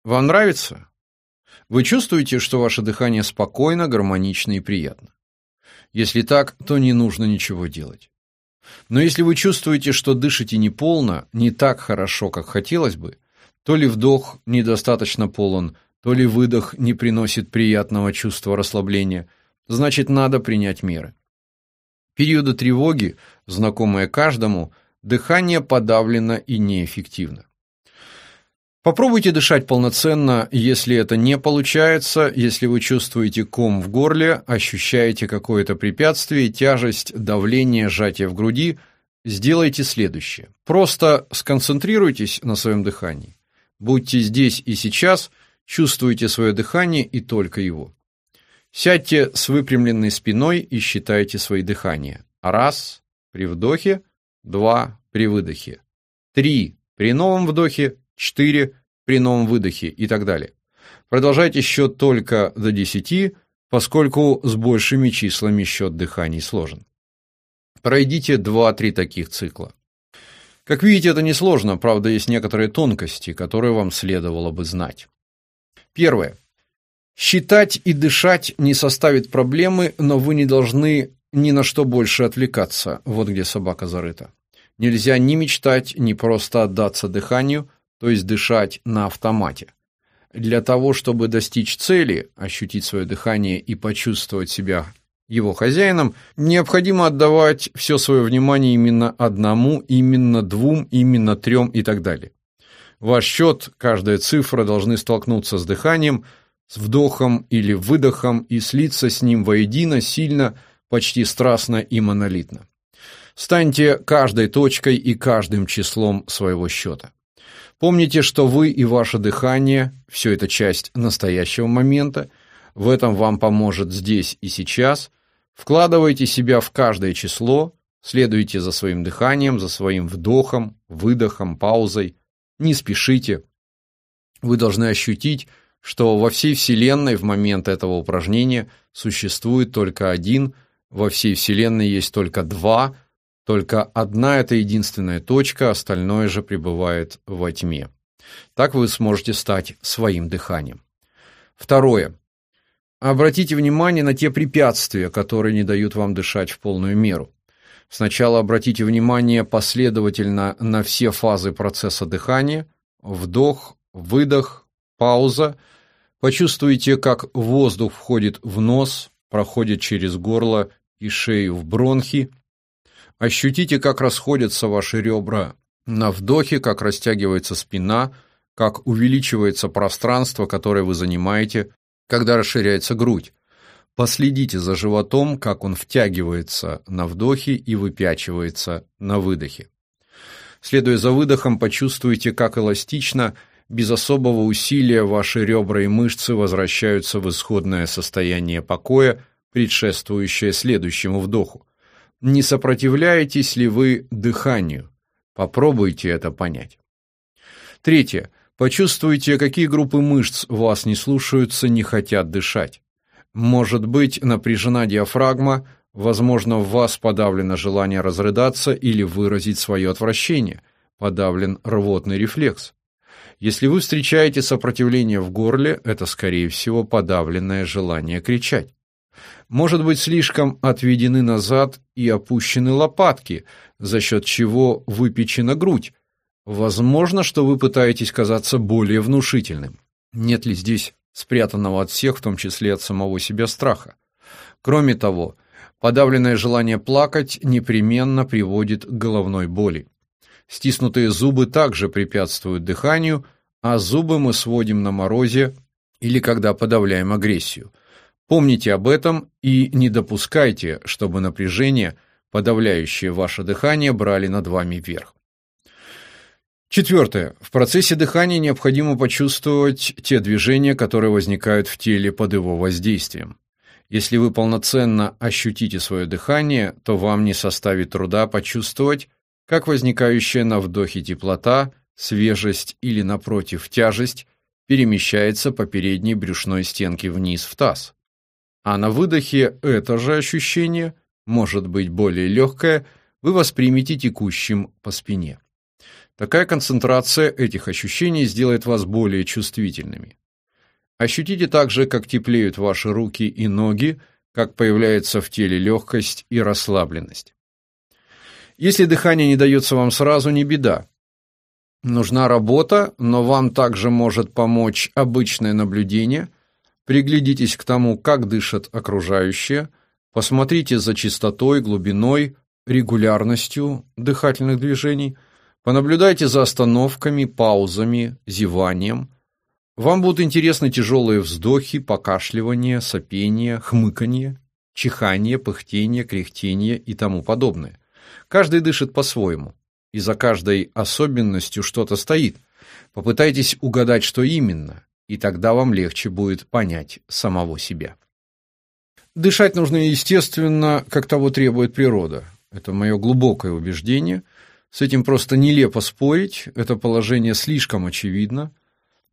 Вам нравится? Вы чувствуете, что ваше дыхание спокойно, гармонично и приятно? Если так, то не нужно ничего делать. Но если вы чувствуете, что дышите неполно, не так хорошо, как хотелось бы, то ли вдох недостаточно полон, то ли выдох не приносит приятного чувства расслабления, значит, надо принять меры. Периоды тревоги, знакомые каждому, дыхание подавлено и неэффективно. Попробуйте дышать полноценно, если это не получается, если вы чувствуете ком в горле, ощущаете какое-то препятствие, тяжесть, давление, сжатие в груди, сделайте следующее. Просто сконцентрируйтесь на своем дыхании. Будьте здесь и сейчас, чувствуйте свое дыхание и только его. Сядьте с выпрямленной спиной и считайте свои дыхания. Раз при вдохе, два при выдохе, три При новом вдохе 4, при новом выдохе и так далее. Продолжайте счет только до 10, поскольку с большими числами счет дыханий сложен. Пройдите 2-3 таких цикла. Как видите, это несложно, правда, есть некоторые тонкости, которые вам следовало бы знать. Первое. Считать и дышать не составит проблемы, но вы не должны ни на что больше отвлекаться. Вот где собака зарыта. Нельзя ни мечтать, ни просто отдаться дыханию, то есть дышать на автомате. Для того, чтобы достичь цели, ощутить свое дыхание и почувствовать себя его хозяином, необходимо отдавать все свое внимание именно одному, именно двум, именно трем и так далее. Ваш счет, каждая цифра должны столкнуться с дыханием, с вдохом или выдохом и слиться с ним воедино сильно, почти страстно и монолитно. Станьте каждой точкой и каждым числом своего счета. Помните, что вы и ваше дыхание – все это часть настоящего момента, в этом вам поможет здесь и сейчас. Вкладывайте себя в каждое число, следуйте за своим дыханием, за своим вдохом, выдохом, паузой. Не спешите. Вы должны ощутить, что во всей Вселенной в момент этого упражнения существует только один, во всей Вселенной есть только два, только одна это единственная точка, остальное же пребывает во тьме. Так вы сможете стать своим дыханием. Второе. Обратите внимание на те препятствия, которые не дают вам дышать в полную меру. Сначала обратите внимание последовательно на все фазы процесса дыхания: вдох, выдох, пауза. Почувствуйте, как воздух входит в нос, проходит через горло и шею в бронхи, Ощутите, как расходятся ваши ребра на вдохе, как растягивается спина, как увеличивается пространство, которое вы занимаете, когда расширяется грудь. Последите за животом, как он втягивается на вдохе и выпячивается на выдохе. Следуя за выдохом, почувствуйте, как эластично, без особого усилия ваши ребра и мышцы возвращаются в исходное состояние покоя, предшествующее следующему вдоху. Не сопротивляетесь ли вы дыханию? Попробуйте это понять. Третье. Почувствуйте, какие группы мышц вас не слушаются, не хотят дышать. Может быть, напряжена диафрагма, возможно, в вас подавлено желание разрыдаться или выразить свое отвращение, подавлен рвотный рефлекс. Если вы встречаете сопротивление в горле, это, скорее всего, подавленное желание кричать может быть слишком отведены назад и опущены лопатки, за счет чего выпечена грудь. Возможно, что вы пытаетесь казаться более внушительным. Нет ли здесь спрятанного от всех, в том числе от самого себя страха? Кроме того, подавленное желание плакать непременно приводит к головной боли. Стиснутые зубы также препятствуют дыханию, а зубы мы сводим на морозе или когда подавляем агрессию – Помните об этом и не допускайте, чтобы напряжение, подавляющее ваше дыхание, брали над вами верх. Четвертое. В процессе дыхания необходимо почувствовать те движения, которые возникают в теле под его воздействием. Если вы полноценно ощутите свое дыхание, то вам не составит труда почувствовать, как возникающая на вдохе теплота, свежесть или напротив тяжесть перемещается по передней брюшной стенке вниз в таз. А на выдохе это же ощущение, может быть более легкое, вы воспримете текущим по спине. Такая концентрация этих ощущений сделает вас более чувствительными. Ощутите также, как теплеют ваши руки и ноги, как появляется в теле легкость и расслабленность. Если дыхание не дается вам сразу, не беда. Нужна работа, но вам также может помочь обычное наблюдение – Приглядитесь к тому, как дышат окружающие, посмотрите за частотой, глубиной, регулярностью дыхательных движений, понаблюдайте за остановками, паузами, зеванием. Вам будут интересны тяжелые вздохи, покашливание, сопение, хмыканье, чихание, пыхтение, кряхтение и тому подобное. Каждый дышит по-своему, и за каждой особенностью что-то стоит. Попытайтесь угадать, что именно, и тогда вам легче будет понять самого себя. Дышать нужно естественно, как того требует природа. Это мое глубокое убеждение. С этим просто нелепо спорить, это положение слишком очевидно.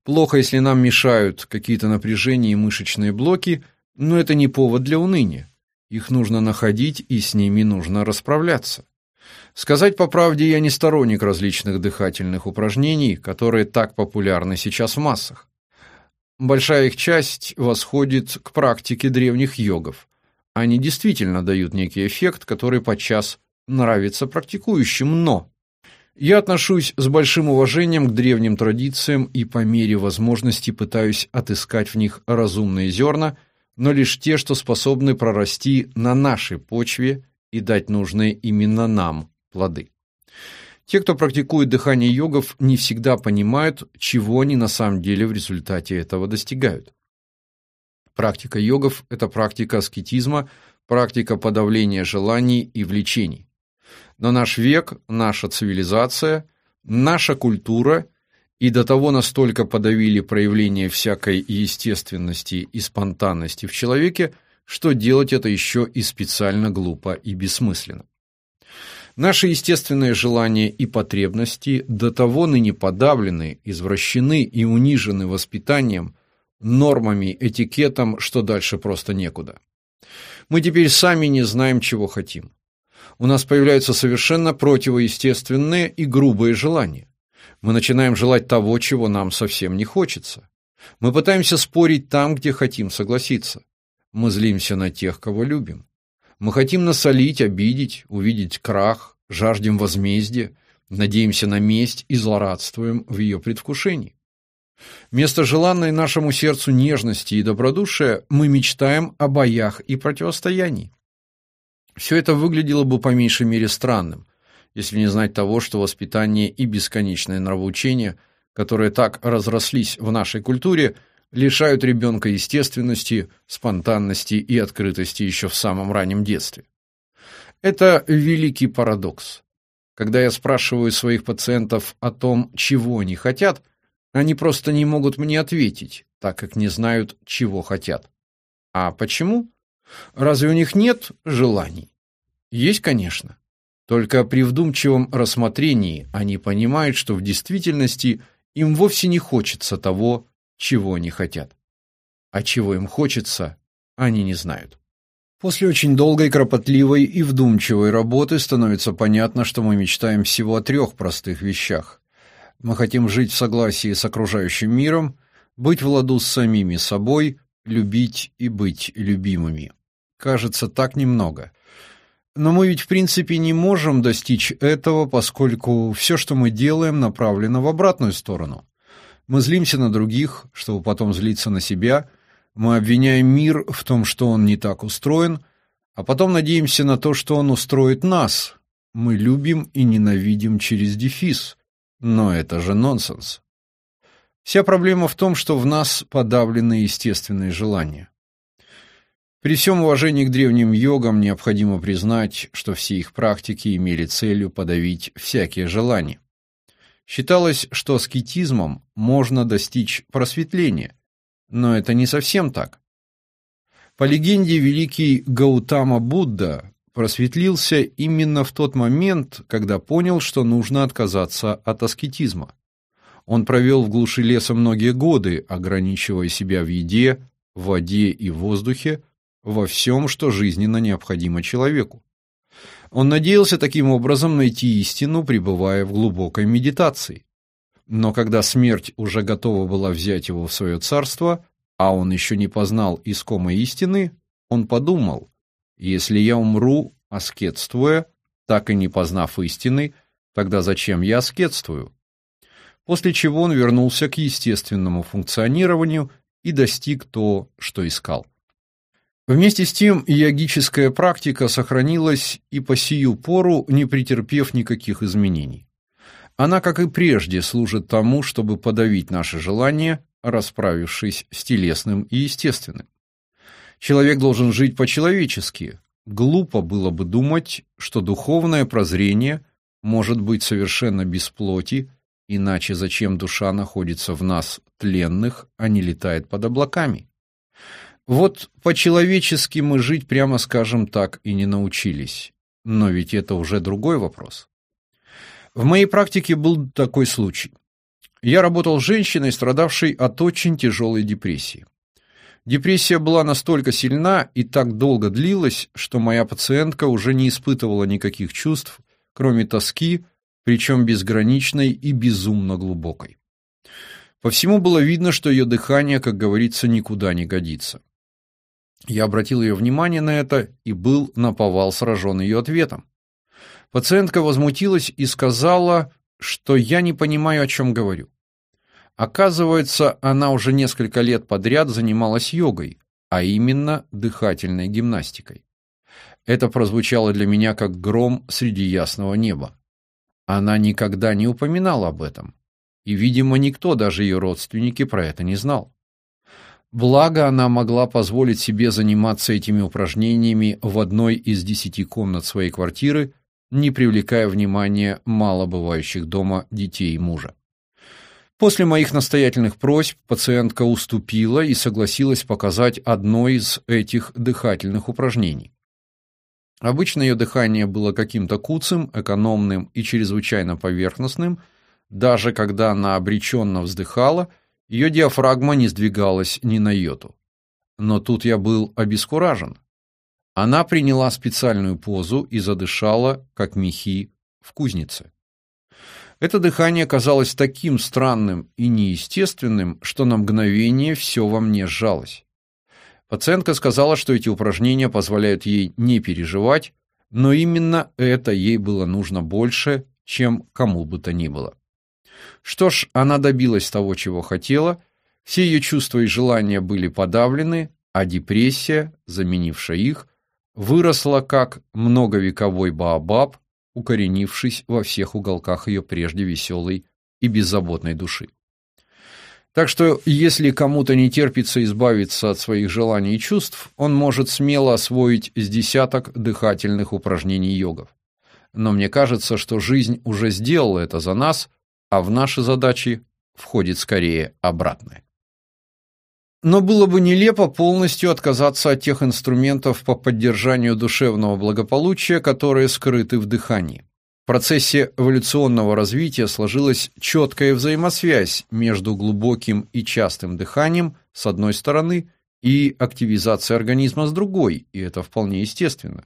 Плохо, если нам мешают какие-то напряжения и мышечные блоки, но это не повод для уныния. Их нужно находить, и с ними нужно расправляться. Сказать по правде, я не сторонник различных дыхательных упражнений, которые так популярны сейчас в массах. Большая их часть восходит к практике древних йогов. Они действительно дают некий эффект, который подчас нравится практикующим, но я отношусь с большим уважением к древним традициям и по мере возможности пытаюсь отыскать в них разумные зерна, но лишь те, что способны прорасти на нашей почве и дать нужные именно нам плоды. Те, кто практикует дыхание йогов, не всегда понимают, чего они на самом деле в результате этого достигают. Практика йогов – это практика аскетизма, практика подавления желаний и влечений. Но наш век, наша цивилизация, наша культура и до того настолько подавили проявление всякой естественности и спонтанности в человеке, что делать это еще и специально глупо и бессмысленно. Наши естественные желания и потребности до того ныне подавлены, извращены и унижены воспитанием, нормами, этикетом, что дальше просто некуда. Мы теперь сами не знаем, чего хотим. У нас появляются совершенно противоестественные и грубые желания. Мы начинаем желать того, чего нам совсем не хочется. Мы пытаемся спорить там, где хотим согласиться. Мы злимся на тех, кого любим. Мы хотим насолить, обидеть, увидеть крах, жаждем возмездия, надеемся на месть и злорадствуем в ее предвкушении. Вместо желанной нашему сердцу нежности и добродушия мы мечтаем о боях и противостоянии. Все это выглядело бы по меньшей мере странным, если не знать того, что воспитание и бесконечное нравоучение, которые так разрослись в нашей культуре – лишают ребенка естественности, спонтанности и открытости еще в самом раннем детстве. Это великий парадокс. Когда я спрашиваю своих пациентов о том, чего они хотят, они просто не могут мне ответить, так как не знают, чего хотят. А почему? Разве у них нет желаний? Есть, конечно. Только при вдумчивом рассмотрении они понимают, что в действительности им вовсе не хочется того, чего они хотят. А чего им хочется, они не знают. После очень долгой, кропотливой и вдумчивой работы становится понятно, что мы мечтаем всего о трех простых вещах. Мы хотим жить в согласии с окружающим миром, быть в ладу с самими собой, любить и быть любимыми. Кажется, так немного. Но мы ведь в принципе не можем достичь этого, поскольку все, что мы делаем, направлено в обратную сторону. Мы злимся на других, чтобы потом злиться на себя. Мы обвиняем мир в том, что он не так устроен, а потом надеемся на то, что он устроит нас. Мы любим и ненавидим через дефис. Но это же нонсенс. Вся проблема в том, что в нас подавлены естественные желания. При всем уважении к древним йогам необходимо признать, что все их практики имели целью подавить всякие желания. Считалось, что аскетизмом можно достичь просветления, но это не совсем так. По легенде, великий Гаутама Будда просветлился именно в тот момент, когда понял, что нужно отказаться от аскетизма. Он провел в глуши леса многие годы, ограничивая себя в еде, в воде и воздухе, во всем, что жизненно необходимо человеку. Он надеялся таким образом найти истину, пребывая в глубокой медитации. Но когда смерть уже готова была взять его в свое царство, а он еще не познал искомой истины, он подумал, если я умру, аскетствуя, так и не познав истины, тогда зачем я аскетствую? После чего он вернулся к естественному функционированию и достиг то, что искал. Вместе с тем йогическая практика сохранилась и по сию пору, не претерпев никаких изменений. Она, как и прежде, служит тому, чтобы подавить наши желания, расправившись с телесным и естественным. Человек должен жить по-человечески. Глупо было бы думать, что духовное прозрение может быть совершенно без плоти, иначе зачем душа находится в нас тленных, а не летает под облаками? Вот по-человечески мы жить, прямо скажем так, и не научились. Но ведь это уже другой вопрос. В моей практике был такой случай. Я работал с женщиной, страдавшей от очень тяжелой депрессии. Депрессия была настолько сильна и так долго длилась, что моя пациентка уже не испытывала никаких чувств, кроме тоски, причем безграничной и безумно глубокой. По всему было видно, что ее дыхание, как говорится, никуда не годится. Я обратил ее внимание на это и был наповал сражен ее ответом. Пациентка возмутилась и сказала, что я не понимаю, о чем говорю. Оказывается, она уже несколько лет подряд занималась йогой, а именно дыхательной гимнастикой. Это прозвучало для меня как гром среди ясного неба. Она никогда не упоминала об этом, и, видимо, никто, даже ее родственники, про это не знал. Благо, она могла позволить себе заниматься этими упражнениями в одной из десяти комнат своей квартиры, не привлекая внимания малобывающих дома детей и мужа. После моих настоятельных просьб пациентка уступила и согласилась показать одно из этих дыхательных упражнений. Обычно ее дыхание было каким-то куцым, экономным и чрезвычайно поверхностным. Даже когда она обреченно вздыхала, ее диафрагма не сдвигалась ни на йоту. Но тут я был обескуражен. Она приняла специальную позу и задышала, как мехи в кузнице. Это дыхание казалось таким странным и неестественным, что на мгновение все во мне сжалось. Пациентка сказала, что эти упражнения позволяют ей не переживать, но именно это ей было нужно больше, чем кому бы то ни было. Что ж, она добилась того, чего хотела, все ее чувства и желания были подавлены, а депрессия, заменившая их, выросла как многовековой баобаб, укоренившись во всех уголках ее прежде веселой и беззаботной души. Так что, если кому-то не терпится избавиться от своих желаний и чувств, он может смело освоить с десяток дыхательных упражнений йогов. Но мне кажется, что жизнь уже сделала это за нас, а в наши задачи входит скорее обратное. Но было бы нелепо полностью отказаться от тех инструментов по поддержанию душевного благополучия, которые скрыты в дыхании процессе эволюционного развития сложилась четкая взаимосвязь между глубоким и частым дыханием с одной стороны и активизацией организма с другой, и это вполне естественно.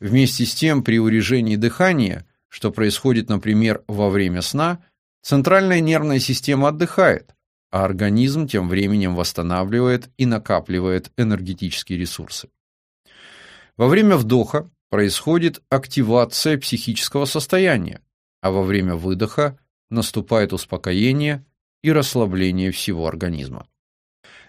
Вместе с тем, при урежении дыхания, что происходит, например, во время сна, центральная нервная система отдыхает, а организм тем временем восстанавливает и накапливает энергетические ресурсы. Во время вдоха происходит активация психического состояния, а во время выдоха наступает успокоение и расслабление всего организма.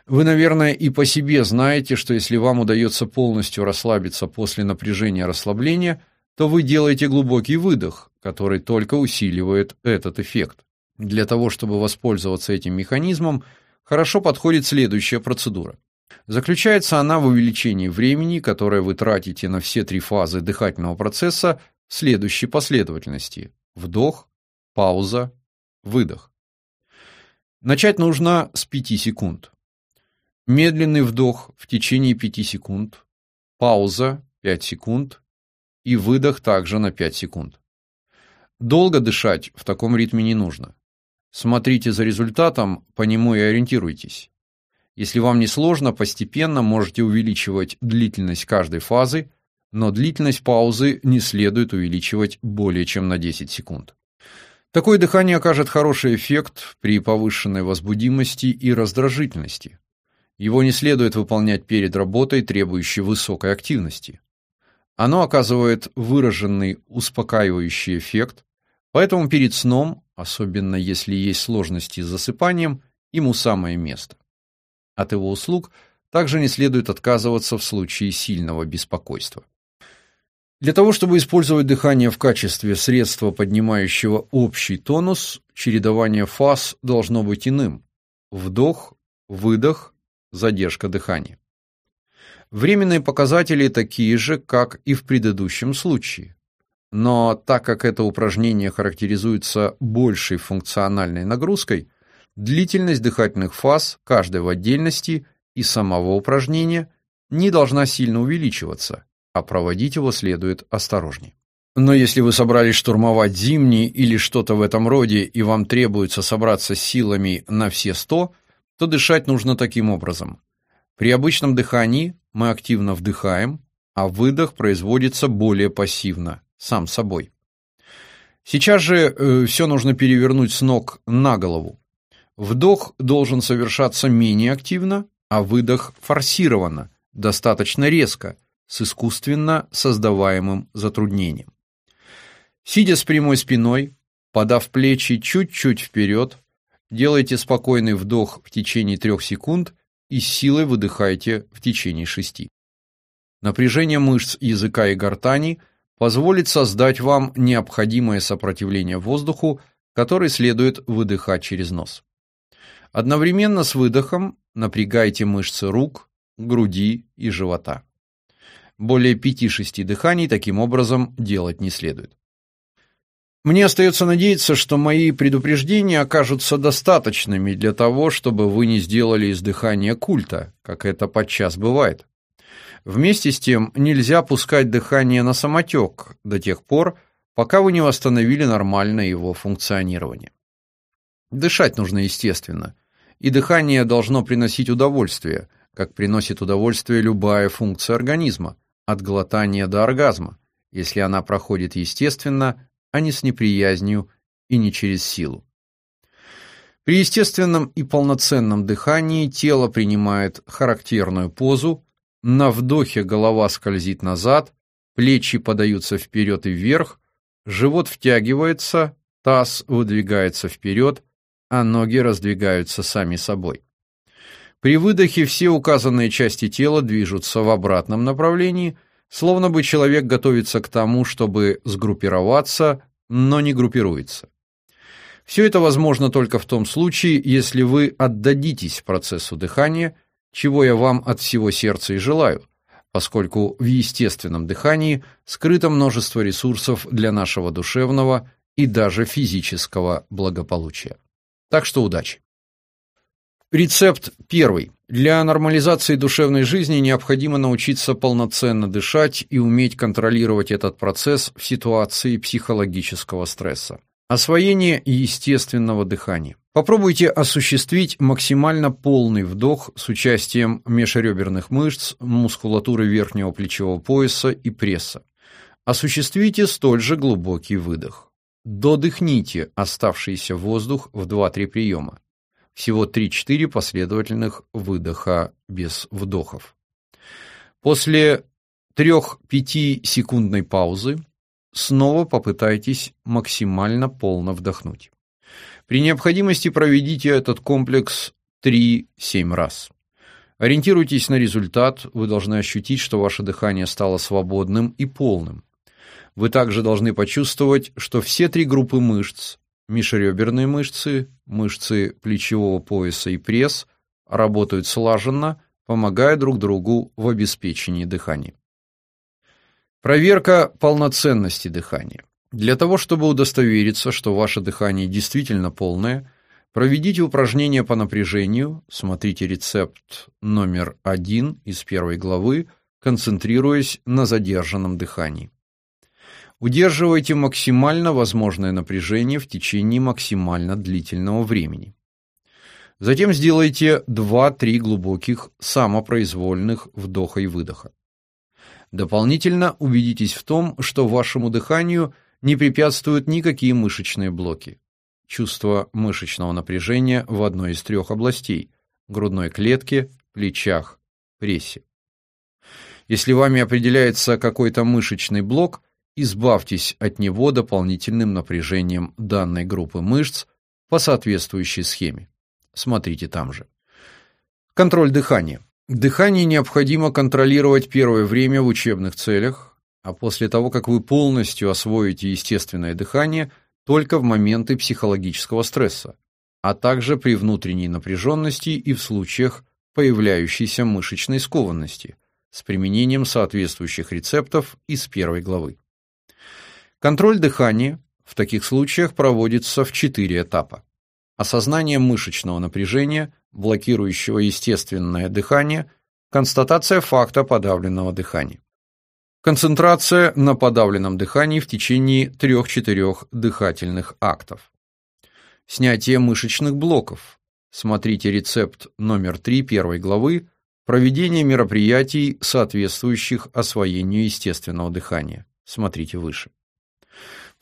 Вы, наверное, и по себе знаете, что если вам удается полностью расслабиться после напряжения расслабления, то вы делаете глубокий выдох, который только усиливает этот эффект. Для того, чтобы воспользоваться этим механизмом, хорошо подходит следующая процедура. Заключается она в увеличении времени, которое вы тратите на все три фазы дыхательного процесса в следующей последовательности: вдох, пауза, выдох. Начать нужно с 5 секунд. Медленный вдох в течение 5 секунд, пауза 5 секунд и выдох также на 5 секунд. Долго дышать в таком ритме не нужно. Смотрите за результатом, по нему и ориентируйтесь. Если вам не сложно, постепенно можете увеличивать длительность каждой фазы, но длительность паузы не следует увеличивать более чем на 10 секунд. Такое дыхание окажет хороший эффект при повышенной возбудимости и раздражительности. Его не следует выполнять перед работой, требующей высокой активности. Оно оказывает выраженный успокаивающий эффект, поэтому перед сном, особенно если есть сложности с засыпанием, ему самое место. От его услуг также не следует отказываться в случае сильного беспокойства. Для того, чтобы использовать дыхание в качестве средства, поднимающего общий тонус, чередование фаз должно быть иным. Вдох, выдох, задержка дыхания. Временные показатели такие же, как и в предыдущем случае. Но так как это упражнение характеризуется большей функциональной нагрузкой, Длительность дыхательных фаз, каждой в отдельности, и самого упражнения не должна сильно увеличиваться, а проводить его следует осторожнее. Но если вы собрались штурмовать зимний или что-то в этом роде, и вам требуется собраться силами на все сто, то дышать нужно таким образом. При обычном дыхании мы активно вдыхаем, а выдох производится более пассивно, сам собой. Сейчас же э, все нужно перевернуть с ног на голову. Вдох должен совершаться менее активно, а выдох форсированно, достаточно резко, с искусственно создаваемым затруднением. Сидя с прямой спиной, подав плечи чуть-чуть вперед, делайте спокойный вдох в течение трех секунд и силой выдыхайте в течение шести. Напряжение мышц языка и гортани позволит создать вам необходимое сопротивление воздуху, который следует выдыхать через нос. Одновременно с выдохом напрягайте мышцы рук, груди и живота. Более 5-6 дыханий таким образом делать не следует. Мне остается надеяться, что мои предупреждения окажутся достаточными для того, чтобы вы не сделали из дыхания культа, как это подчас бывает. Вместе с тем нельзя пускать дыхание на самотек до тех пор, пока вы не восстановили нормальное его функционирование. Дышать нужно естественно, и дыхание должно приносить удовольствие, как приносит удовольствие любая функция организма, от глотания до оргазма, если она проходит естественно а не с неприязнью и не через силу. При естественном и полноценном дыхании тело принимает характерную позу, на вдохе голова скользит назад, плечи подаются вперед и вверх, живот втягивается, таз выдвигается вперед, а ноги раздвигаются сами собой. При выдохе все указанные части тела движутся в обратном направлении, словно бы человек готовится к тому, чтобы сгруппироваться, но не группируется. Все это возможно только в том случае, если вы отдадитесь процессу дыхания, чего я вам от всего сердца и желаю, поскольку в естественном дыхании скрыто множество ресурсов для нашего душевного и даже физического благополучия. Так что удачи! Рецепт первый. Для нормализации душевной жизни необходимо научиться полноценно дышать и уметь контролировать этот процесс в ситуации психологического стресса. Освоение естественного дыхания. Попробуйте осуществить максимально полный вдох с участием межреберных мышц, мускулатуры верхнего плечевого пояса и пресса. Осуществите столь же глубокий выдох. Додыхните оставшийся воздух в 2-3 приема всего 3-4 последовательных выдоха без вдохов. После 3-5 секундной паузы снова попытайтесь максимально полно вдохнуть. При необходимости проведите этот комплекс 3-7 раз. Ориентируйтесь на результат, вы должны ощутить, что ваше дыхание стало свободным и полным. Вы также должны почувствовать, что все три группы мышц Межреберные мышцы, мышцы плечевого пояса и пресс работают слаженно, помогая друг другу в обеспечении дыхания. Проверка полноценности дыхания. Для того, чтобы удостовериться, что ваше дыхание действительно полное, проведите упражнение по напряжению, смотрите рецепт номер один из первой главы, концентрируясь на задержанном дыхании. Удерживайте максимально возможное напряжение в течение максимально длительного времени. Затем сделайте 2-3 глубоких самопроизвольных вдоха и выдоха. Дополнительно убедитесь в том, что вашему дыханию не препятствуют никакие мышечные блоки. Чувство мышечного напряжения в одной из трех областей – грудной клетке, плечах, прессе. Если вами определяется какой-то мышечный блок, избавьтесь от него дополнительным напряжением данной группы мышц по соответствующей схеме. Смотрите там же. Контроль дыхания. Дыхание необходимо контролировать первое время в учебных целях, а после того, как вы полностью освоите естественное дыхание, только в моменты психологического стресса, а также при внутренней напряженности и в случаях появляющейся мышечной скованности с применением соответствующих рецептов из первой главы. Контроль дыхания в таких случаях проводится в четыре этапа. Осознание мышечного напряжения, блокирующего естественное дыхание, констатация факта подавленного дыхания. Концентрация на подавленном дыхании в течение 3-4 дыхательных актов. Снятие мышечных блоков. Смотрите рецепт номер 3 первой главы Проведение мероприятий, соответствующих освоению естественного дыхания. Смотрите выше.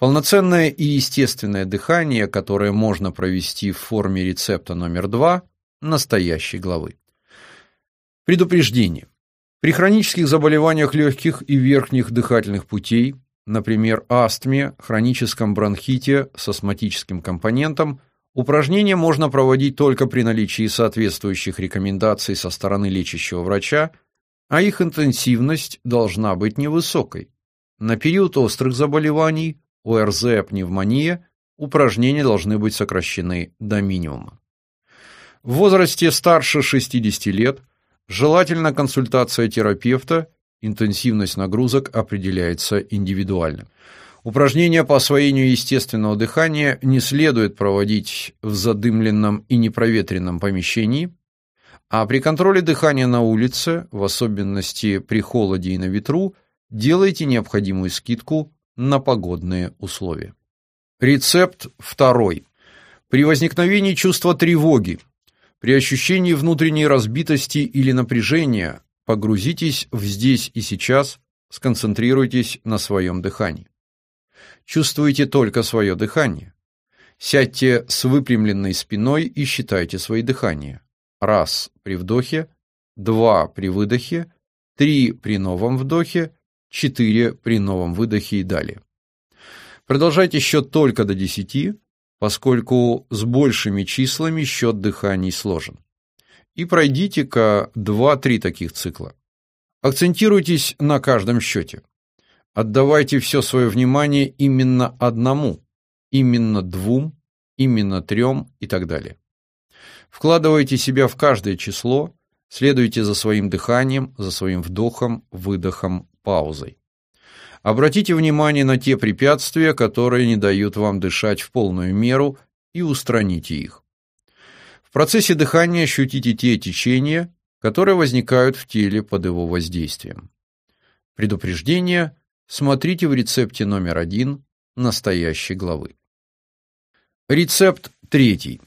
Полноценное и естественное дыхание, которое можно провести в форме рецепта номер 2 настоящей главы. Предупреждение. При хронических заболеваниях легких и верхних дыхательных путей, например, астме, хроническом бронхите с астматическим компонентом, упражнения можно проводить только при наличии соответствующих рекомендаций со стороны лечащего врача, а их интенсивность должна быть невысокой. На период острых заболеваний, ОРЗ, пневмония, упражнения должны быть сокращены до минимума. В возрасте старше 60 лет – Желательно консультация терапевта, интенсивность нагрузок определяется индивидуально. Упражнения по освоению естественного дыхания не следует проводить в задымленном и непроветренном помещении, а при контроле дыхания на улице, в особенности при холоде и на ветру, делайте необходимую скидку на погодные условия. Рецепт второй. При возникновении чувства тревоги, при ощущении внутренней разбитости или напряжения погрузитесь в здесь и сейчас, сконцентрируйтесь на своем дыхании. Чувствуйте только свое дыхание. Сядьте с выпрямленной спиной и считайте свои дыхания. Раз при вдохе, два при выдохе, три при новом вдохе, четыре при новом выдохе и далее. Продолжайте счет только до десяти, поскольку с большими числами счет дыханий сложен. И пройдите-ка 2-3 таких цикла. Акцентируйтесь на каждом счете. Отдавайте все свое внимание именно одному, именно двум, именно трем и так далее. Вкладывайте себя в каждое число, следуйте за своим дыханием, за своим вдохом, выдохом, паузой. Обратите внимание на те препятствия, которые не дают вам дышать в полную меру, и устраните их. В процессе дыхания ощутите те течения, которые возникают в теле под его воздействием. Предупреждение смотрите в рецепте номер один настоящей главы. Рецепт третий.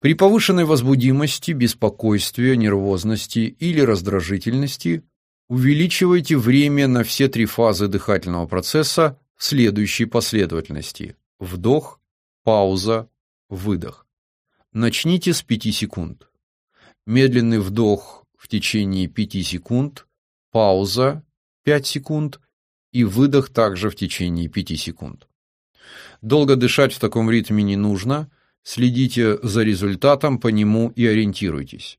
При повышенной возбудимости, беспокойстве, нервозности или раздражительности Увеличивайте время на все три фазы дыхательного процесса в следующей последовательности: вдох, пауза, выдох. Начните с 5 секунд. Медленный вдох в течение 5 секунд, пауза 5 секунд и выдох также в течение 5 секунд. Долго дышать в таком ритме не нужно, следите за результатом по нему и ориентируйтесь.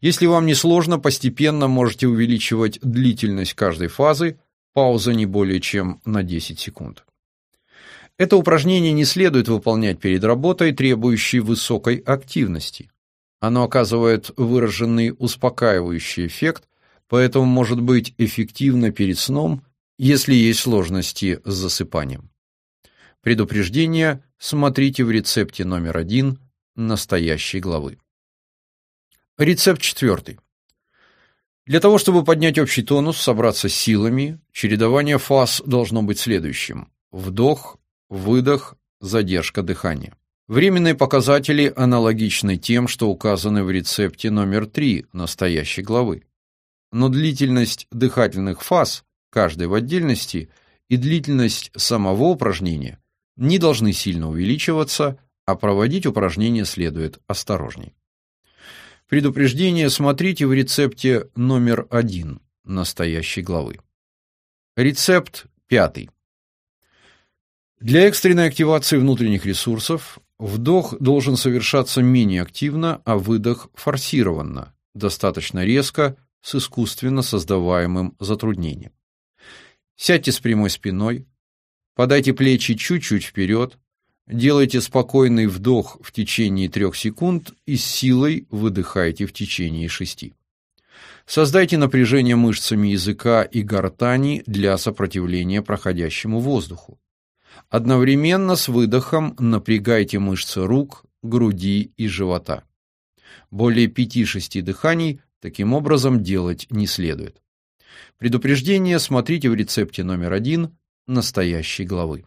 Если вам не сложно, постепенно можете увеличивать длительность каждой фазы, пауза не более чем на 10 секунд. Это упражнение не следует выполнять перед работой, требующей высокой активности. Оно оказывает выраженный успокаивающий эффект, поэтому может быть эффективно перед сном, если есть сложности с засыпанием. Предупреждение смотрите в рецепте номер один настоящей главы. Рецепт четвертый. Для того, чтобы поднять общий тонус, собраться силами, чередование фаз должно быть следующим: вдох, выдох, задержка дыхания. Временные показатели аналогичны тем, что указаны в рецепте номер 3 настоящей главы. Но длительность дыхательных фаз, каждой в отдельности, и длительность самого упражнения не должны сильно увеличиваться, а проводить упражнение следует осторожней. Предупреждение смотрите в рецепте номер один настоящей главы. Рецепт пятый. Для экстренной активации внутренних ресурсов вдох должен совершаться менее активно, а выдох форсированно, достаточно резко, с искусственно создаваемым затруднением. Сядьте с прямой спиной, подайте плечи чуть-чуть вперед, Делайте спокойный вдох в течение трех секунд и с силой выдыхайте в течение шести. Создайте напряжение мышцами языка и гортани для сопротивления проходящему воздуху. Одновременно с выдохом напрягайте мышцы рук, груди и живота. Более 5-6 дыханий таким образом делать не следует. Предупреждение смотрите в рецепте номер один настоящей главы.